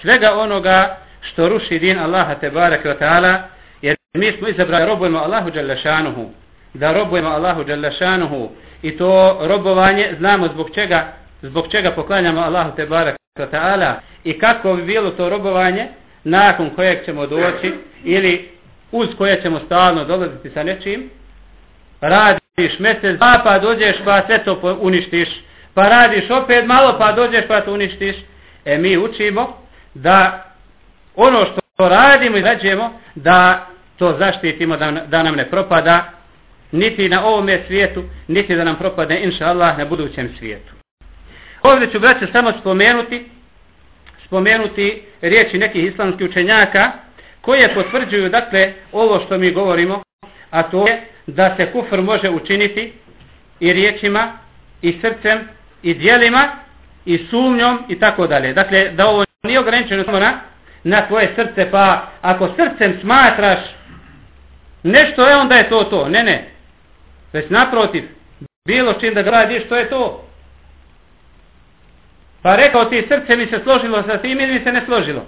svega onoga što ruši din Allaha te barake wa ta'ala jer mi smo izabrali robujemo Allahu Đalešanuhu da robujemo Allahu Đalešanuhu i to robovanje znamo zbog čega zbog čega poklanjamo Allahu te barak ta'ala i kako bi bilo to robovanje nakon kojeg ćemo doći ili uz koje ćemo stalno dolaziti sa nečim pa radiš mjesec dva pa dođeš pa sve to uništiš pa radiš opet malo pa dođeš pa to uništiš e mi učimo da ono što radimo i rađemo da to zaštitimo da, da nam ne propada niti na ovome svijetu, niti da nam propadne, inša Allah, na budućem svijetu. Ovdje ću, braće, samo spomenuti, spomenuti riječi nekih islamskih učenjaka, koje potvrđuju, dakle, ovo što mi govorimo, a to je da se kufr može učiniti i riječima, i srcem, i dijelima, i sumnjom, i tako dalje. Dakle, da ovo nije ograničeno samo na, na tvoje srce, pa ako srcem smatraš nešto je, onda je to to. Ne, ne, Već naprotiv, bilo čim da gradiš, to je to? Pa rekao ti, srce mi se složilo sa tim ili mi se ne složilo.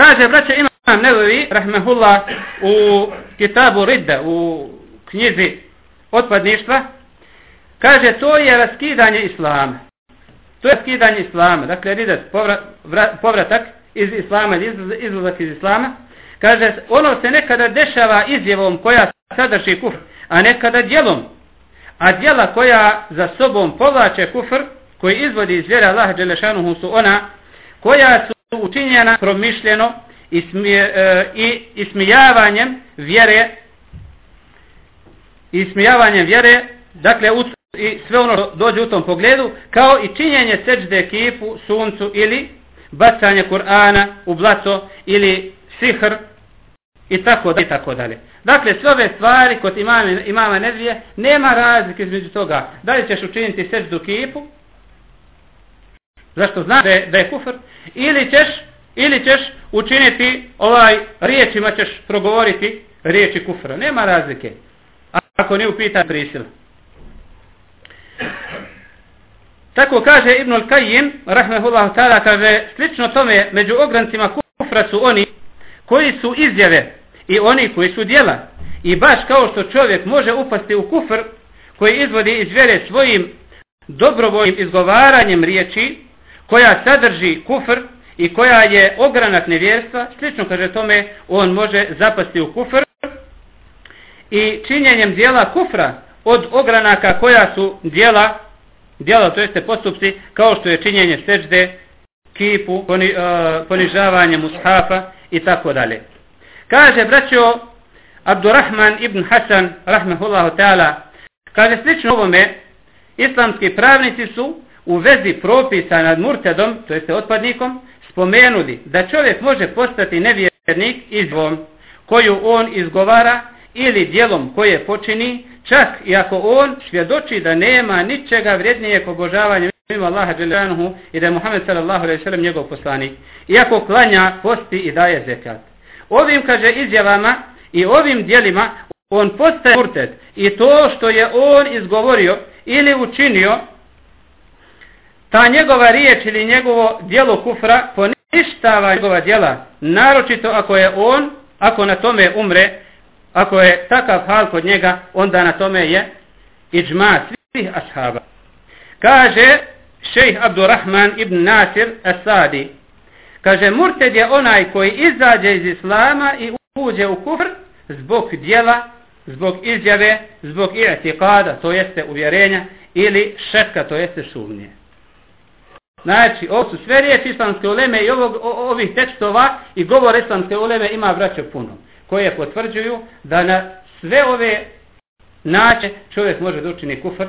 Kaže, braće, imam Nevevi, rahmehullah, u kitabu Ridda, u knjizi otpadništva, kaže, to je raskidanje islama. To je raskidanje islama. Dakle, Ridda, povratak iz islama, izlazak iz islama. Kaže, ono se nekada dešava izjevom koja sadrži kufr a nekada djelom. A djela koja za sobom povlače kufr, koji izvodi iz vjera Allaha Đelešanuhu su ona koja su učinjena promišljeno i, e, i ismijavanjem vjere ismijavanjem vjere, dakle u, i sve ono dođe u tom pogledu, kao i činjenje seđde kipu, suncu ili bacanje Kur'ana u blato ili sihr i tako dalje. I tako dalje. Dakle, sve ove stvari kod imama, imama Nedvije, nema razlike između toga. Da li ćeš učiniti seždu kipu, zašto znaš da je, da je kufr, ili ćeš, ili ćeš učiniti ovaj riječima ćeš progovoriti riječi kufra. Nema razlike. Ako ne upita prisila. Tako kaže Ibn al-Qayyim, rahmehullahu ta'ala, kaže, slično tome, među ograncima kufra su oni koji su izjave i oni koji su dijela. I baš kao što čovjek može upasti u kufr koji izvodi iz vjere svojim dobrovoljnim izgovaranjem riječi koja sadrži kufr i koja je ogranak nevjerstva, slično kaže tome, on može zapasti u kufr i činjenjem dijela kufra od ogranaka koja su dijela djela, to jeste postupci, kao što je činjenje sežde, kipu, poni, uh, ponižavanje mushafa i tako dalje. Kaže, braćo, Abdurrahman ibn Hasan, rahmehullahu ta'ala, kaže slično ovome, islamski pravnici su u vezi propisa nad murtedom, to jeste otpadnikom, spomenuli da čovjek može postati nevjernik izvom koju on izgovara ili dijelom koje počini, čak i ako on svjedoči da nema ničega vrijednijeg obožavanja mimo Allaha Đelešanuhu i da je Muhammed sallallahu alaihi sallam njegov poslanik, iako klanja, posti i daje zekat. Ovim, kaže, izjavama i ovim dijelima on postaje murted i to što je on izgovorio ili učinio, ta njegova riječ ili njegovo dijelo kufra poništava njegova dijela, naročito ako je on, ako na tome umre, ako je takav hal kod njega, onda na tome je iđma svih ashaba. Kaže šejh Abdurrahman ibn Nasir Asadi, kaže murted je onaj koji izađe iz Islama i uđe u kufr zbog dijela, zbog izjave, zbog i'tikada, to jeste uvjerenja, ili šetka, to jeste sumnje. Znači, ovo su sve riječi islamske uleme i ovog, ovih tekstova i govor islamske uleme ima vraća puno koje potvrđuju da na sve ove nače čovjek može da učini kufr,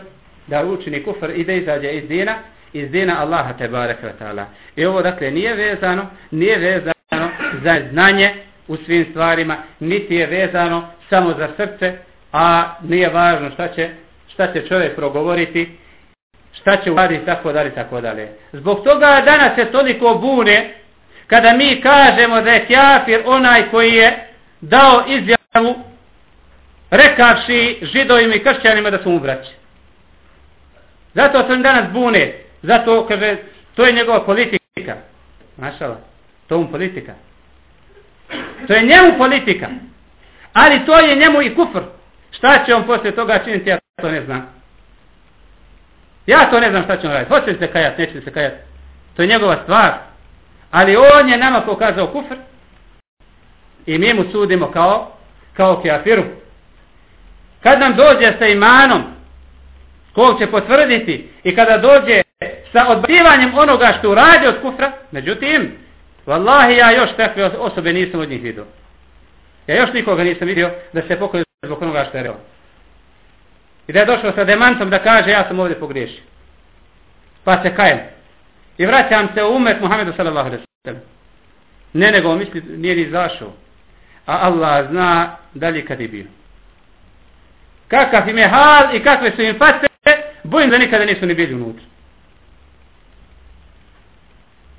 da učini kufr i da izađe iz dina, iz dina Allaha te barek ta'ala. I ovo dakle nije vezano, nije vezano za znanje u svim stvarima, niti je vezano samo za srce, a nije važno šta će, šta će čovjek progovoriti, šta će uraditi, tako dalje, tako dalje. Zbog toga danas se toliko bune, kada mi kažemo da je kjafir onaj koji je dao izjavu rekavši židovima i kršćanima da su mu braći. Zato se danas bune. Zato, kaže, to je njegova politika. Mašala, to je politika. To je njemu politika. Ali to je njemu i kufr. Šta će on poslije toga činiti, ja to ne znam. Ja to ne znam šta će on raditi. Hoće se kajat, neće se kajat. To je njegova stvar. Ali on je nama pokazao kufr i mi mu sudimo kao kao kafiru. Kad nam dođe sa imanom kog će potvrditi i kada dođe sa odbacivanjem onoga što uradi od kufra, međutim, vallahi ja još takve osobe nisam od njih vidio. Ja još nikoga nisam vidio da se pokoju zbog onoga što je reo. I da je došao sa demantom da kaže ja sam ovdje pogriješio. Pa se kajem. I vraćam se u umet Muhammedu sallallahu alaihi sallam. Ne nego misli nije ni izašao a Allah zna dalje kad je bio. Kakav im je hal i kakve su im face, bojim da nikada nisu ni bili unutra.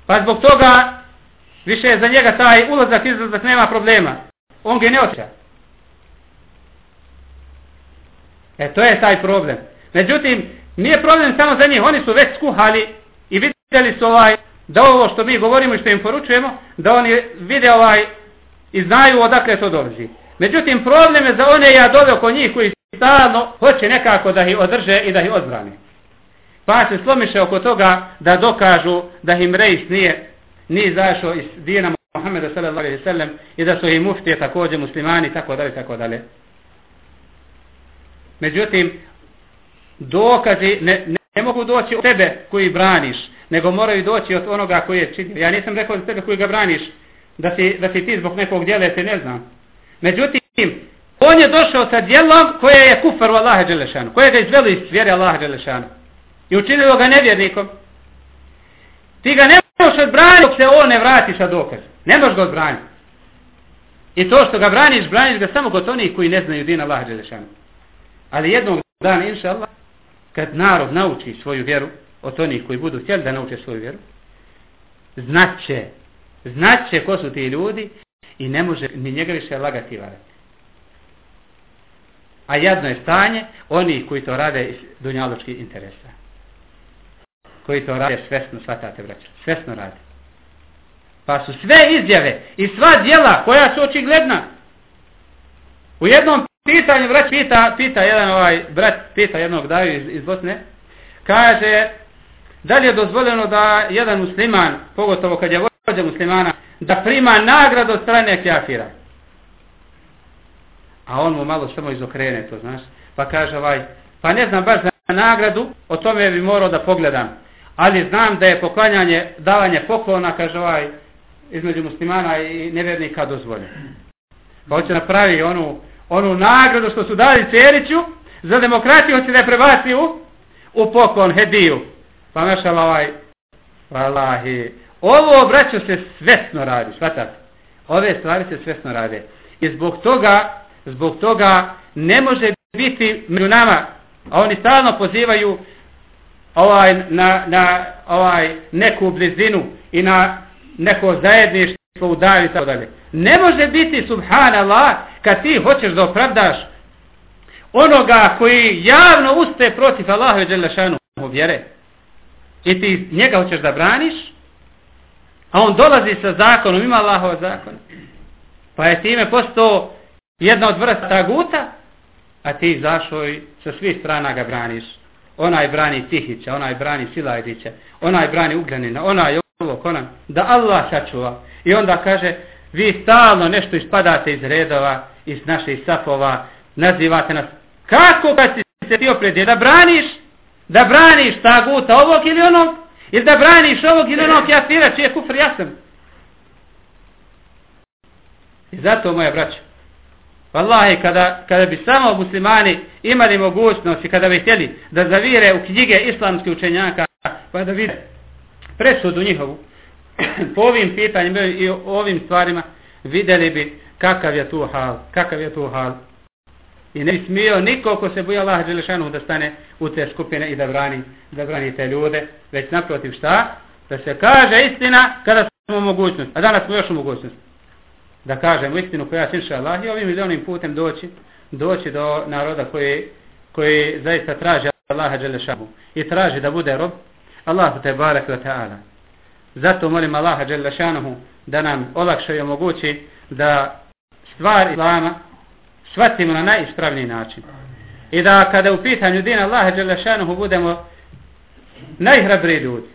Pa zbog toga više za njega taj ulazak izlazak nema problema. On ga ne osjeća. E to je taj problem. Međutim, nije problem samo za njih. Oni su već skuhali i vidjeli su ovaj da ovo što mi govorimo i što im poručujemo, da oni vide ovaj i znaju odakle to dolazi. Međutim, problem je za one ja dole oko njih koji stalno hoće nekako da ih održe i da ih odbrane. Pa se slomiše oko toga da dokažu da im rejs nije ni zašao iz dina Muhammeda sallallahu alaihi sallam i da su i muftije također muslimani tako dalje tako dalje. Međutim, dokazi ne, ne, ne mogu doći od tebe koji braniš, nego moraju doći od onoga koji je činio. Ja nisam rekao od tebe koji ga braniš, da si, da si ti zbog nekog djela, te ne znam. Međutim, on je došao sa djelom koje je kufar u Allaha Đelešanu, koje ga izveli iz vjere Allaha Đelešanu. I učinilo ga nevjernikom. Ti ga ne možeš odbraniti dok se on ne vrati sa dokaz. Ne možeš ga odbraniti. I to što ga braniš, braniš ga samo kod onih koji ne znaju din Allaha Đelešanu. Ali jednog dana, inša Allah, kad narod nauči svoju vjeru, od onih koji budu htjeli da nauče svoju vjeru, znaće, znaće ko su ti ljudi i ne može ni njega više lagati varati. A jadno je stanje oni koji to rade iz dunjaločkih interesa. Koji to rade svesno, shvatate braćo, svesno rade. Pa su sve izjave i sva djela koja su očigledna. U jednom Pitanje, brać, pita, pita jedan ovaj, brat, pita jednog daju iz, iz Bosne, kaže, da li je dozvoljeno da jedan musliman, pogotovo kad je vođa muslimana, da prima nagradu od strane kafira? A on mu malo samo izokrene to, znaš. Pa kaže ovaj, pa ne znam baš za nagradu, o tome bi morao da pogledam. Ali znam da je poklanjanje, davanje poklona, kaže ovaj, između muslimana i nevjernika dozvoljeno. Pa hoće napravi onu, onu nagradu što su dali Ceriću, za demokratiju hoće da je prebaci u, u poklon, hediju. Pa našala ovaj, valahi, ovo obraću se svesno radi, shvatate? Ove stvari se svesno rade. I zbog toga, zbog toga ne može biti među nama, a oni stalno pozivaju ovaj, na, na ovaj, neku blizinu i na neko zajedništvo u i tako dalje. Ne može biti subhanallah kad ti hoćeš da opravdaš onoga koji javno uste protiv Allaha i Đelešanu vjere. I ti njega hoćeš da braniš a on dolazi sa zakonom ima Allahova zakon pa je time postao jedna od vrsta guta a ti zašao i sa svih strana ga braniš. Onaj brani Tihića, onaj brani Silajdića onaj brani Ugranina, onaj konan, da Allah sačuva. I onda kaže, vi stalno nešto ispadate iz redova, iz naših safova, nazivate nas. Kako kad si se ti opredio da braniš, da braniš taguta ovog ili onog, ili da braniš ovog ili onog jasira, čije je kufr jasan. I zato, moja braća, Wallahi, kada, kada bi samo muslimani imali mogućnost i kada bi htjeli da zavire u knjige islamske učenjaka, pa da vide presudu njihovu po ovim pitanjima i ovim stvarima videli bi kakav je tu hal, kakav je tu hal. I ne bi smio niko ko se boja Allah Đelešanu da stane u te skupine i da brani, da brani te ljude, već naprotiv šta? Da se kaže istina kada smo u mogućnost, a danas smo još u mogućnost. Da kažemo istinu koja će inša Allah i ovim ili onim putem doći, doći do naroda koji, koji zaista traži Allaha Đelešanu i traži da bude rob Allahu te barek wa ta'ala. Zato molim Allaha dželle šanehu da nam olakša i omogući da stvar islama shvatimo na najispravniji način. I da kada u pitanju dina Allaha dželle šanehu budemo najhrabriji ljudi.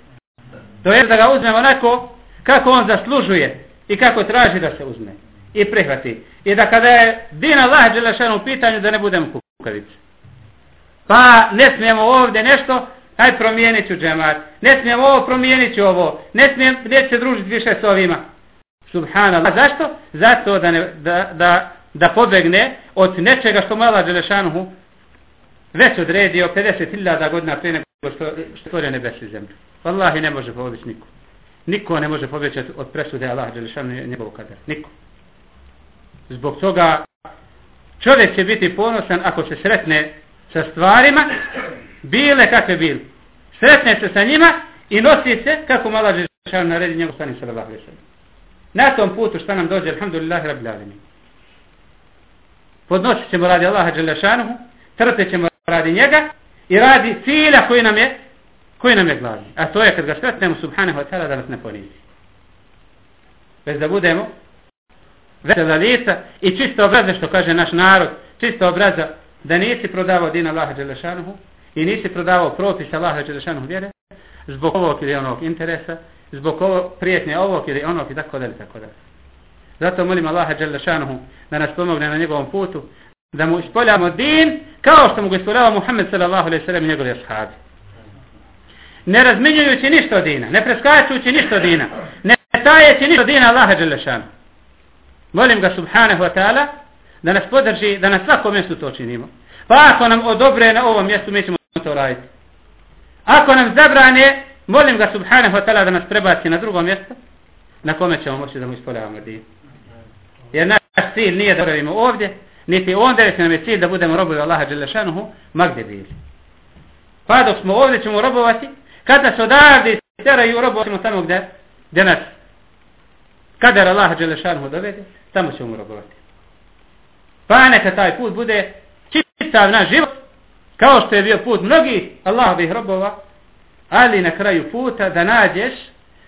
To je da ga uzmemo onako kako on zaslužuje i kako traži da se uzme i prihvati. I da kada je din Allah dželle u pitanju da ne budemo kukavice. Pa ne smijemo ovdje nešto aj promijenit ću džemat, ne smijem ovo, promijenit ću ovo, ne smijem, neće družiti više s ovima. Subhanallah. A zašto? Zato da, ne, da, da, da pobegne od nečega što mala Đelešanuhu već odredio 50.000 godina prije nego što, što stvore nebesi i zemlju. Wallahi ne može pobjeći niko. Niko ne može pobjeći od presude Allah Đelešanuhu njegovog kader. Niko. Zbog toga čovjek će biti ponosan ako se sretne sa stvarima bile kakve bile. Sretne se sa njima i nosi se kako mala Žešan naredi njegov stani sallallahu alaihi sallam. Na tom putu šta nam dođe, alhamdulillah, rabbi alamin. Podnosit ćemo radi Allaha Đelešanuhu, trte ćemo radi njega i radi cilja koji nam je koji nam je glavni. A to je kad ga sretnemo subhanahu wa ta'ala da nas ne ponizi. Bez da budemo vesela lica i čisto obraze što kaže naš narod, čisto obraza da nisi prodavao din Allaha Đelešanuhu, i nisi prodavao propis Allaha Đelešanu vjere, zbog ovog ili onog interesa, zbog ovog prijetnje ovog ili onog i tako dalje, tako dalje. Zato molim Allaha Đelešanu da nas pomogne na njegovom putu, da mu ispoljamo din kao što mu ga ispoljava Muhammed sallallahu alaihi sallam i njegovi ashabi. Ne razminjujući ništa od dina, ne preskačujući ništa od dina, ne tajeći ništa od dina Allaha Đelešanu. Molim ga subhanahu wa ta'ala da nas podrži, da na svakom mjestu to činimo. Pa ako nam odobre na ovom mjestu, mi ćemo to raditi. Ako nam zabrane, molim ga subhanahu wa ta'ala da nas prebaci na drugo mjesto, na kome ćemo moći da mu ispoljavamo din. Jer naš cilj nije da boravimo ovdje, niti onda već nam je cilj da budemo robovi Allaha Đelešanuhu, ma gdje bili. Pa dok smo ovdje ćemo robovati, kada se odavde isteraju, robovat ćemo tamo gdje, gdje nas kadar Allah Đelešanuhu dovede, tamo ćemo robovati. Pa neka taj put bude čitav naš život, kao što je bio put mnogih Allahovih robova, ali na kraju puta da nađeš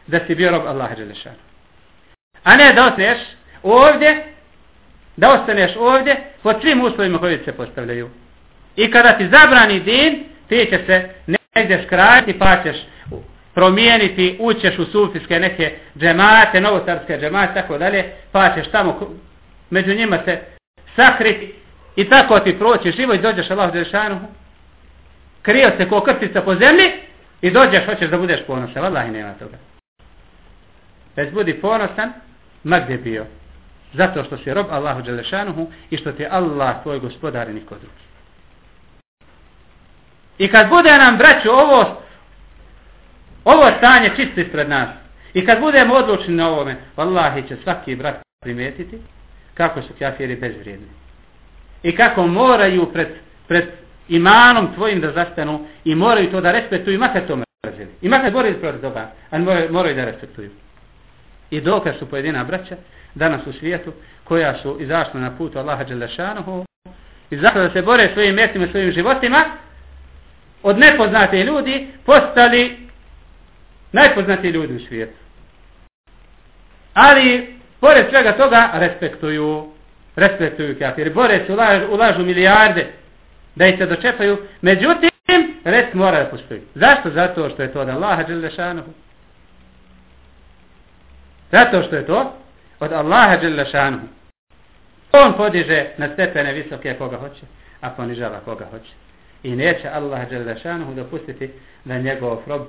da si bio rob Allaha Đelešanu. A ne da ostaneš ovdje, da ostaneš ovdje pod svim uslovima koji se postavljaju. I kada ti zabrani din, ti će se negdje skrajati pa ćeš promijeniti, ućeš u sufijske neke džemate, novotarske džemate, tako dalje, pa ćeš tamo među njima se sakriti i tako ti proći živo i dođeš Allahu Đelešanu, krio se ko krtica po zemlji i dođeš, hoćeš da budeš ponosan, Wallahi nema toga. Već budi ponosan, ma gdje bio. Zato što si rob Allahu Đelešanuhu i što ti Allah tvoj gospodar i niko drugi. I kad bude nam, braću, ovo, ovo stanje čisto ispred nas, i kad budemo odlučni na ovome, Wallahi će svaki brat primetiti kako su kafiri bezvrijedni. I kako moraju pred, pred imanom tvojim da zastanu i moraju to da respektuju, makar to mrzili. I makar borili protiv toga, ali moraju, moraju da respektuju. I dokaz su pojedina braća danas u svijetu koja su izašla na putu Allaha Đelešanohu i zato da se bore svojim mjestima, svojim životima od nepoznate ljudi postali najpoznati ljudi u svijetu. Ali, pored svega toga, respektuju, respektuju kafiri. Bore se, ulažu, ulažu milijarde da ih se dočepaju. Međutim, red mora da postoji. Zašto? Zato što je to od Allaha Đelešanuhu. Zato što je to od Allaha dželle. On podiže na stepene visoke koga hoće, a ponižava koga hoće. I neće Allah dželle dopustiti da njegov rob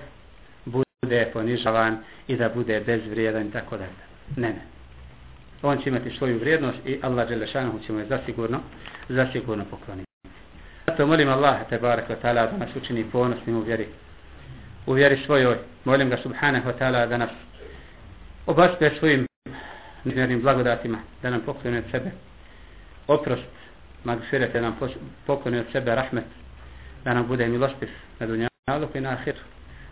bude ponižavan i da bude bezvrijedan i tako dalje. Ne, ne. On će imati svoju vrijednost i Allah dželle će mu je zasigurno, zasigurno pokloniti. Zato molim Allah te barak wa ta'ala da nas učini ponosnim u vjeri. U vjeri svojoj. Molim ga subhanahu wa ta'ala da nas obaspe svojim nevjernim blagodatima, da nam pokloni od sebe oprost, magfirete nam pokloni od sebe rahmet, da nam bude milostiv na dunjalu i na ahiru.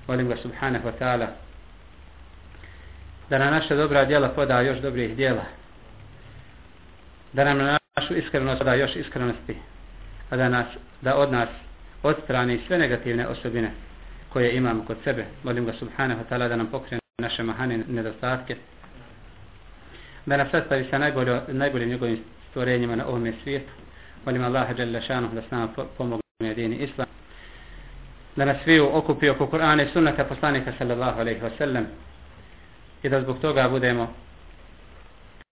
Molim ga subhanahu wa ta'ala da na naše dobra djela poda još dobrih djela, da nam na našu iskrenost da još iskrenosti, a da, nas, da od nas odstrani sve negativne osobine koje imamo kod sebe. Molim ga subhanahu ta'ala da nam pokrene naše mahane nedostatke, da nas sastavi sa najboljo, najboljim njegovim stvorenjima na ovom svijetu. Molim Allaha Jalla Šanu da s nama pomogne jedini Islam. Da nas sviju okupi oko Kur'ana i sunnata poslanika sallallahu alaihi wa sallam. I da zbog toga budemo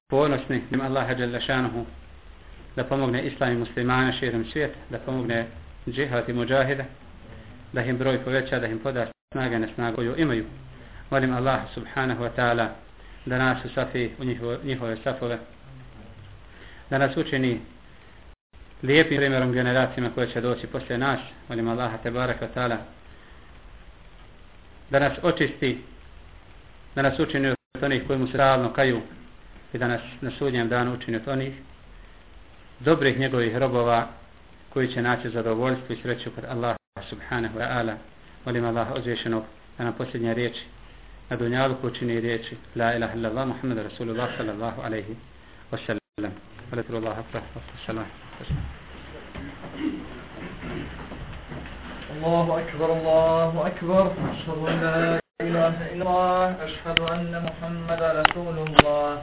ponosni. im Allaha Jalla Šanu da pomogne Islam i muslimane širom svijeta. Da pomogne džihad i muđahide, Da im broj poveća, da im poda snage na snagu koju imaju. Molim Allah subhanahu wa ta'ala da nas usafi u njihove, njihove safove, da nas učini lijepim primjerom generacijama koje će doći poslije nas, molim Allaha te baraka ta'ala, da nas očisti, da nas učini od onih koji mu se ravno kaju i da nas na sudnjem danu učini od onih dobrih njegovih robova koji će naći zadovoljstvo i sreću kod Allaha subhanahu wa ta'ala. Molim Allaha ozvišenog da nam posljednje riječi na dunjalu počini riječi La ilaha illallah Muhammed Rasulullah sallallahu alaihi wa sallam. Valetu Allah afrah wa sallam. الله أكبر الله أكبر أشهد أن لا إله إلا الله أشهد أن محمد رسول الله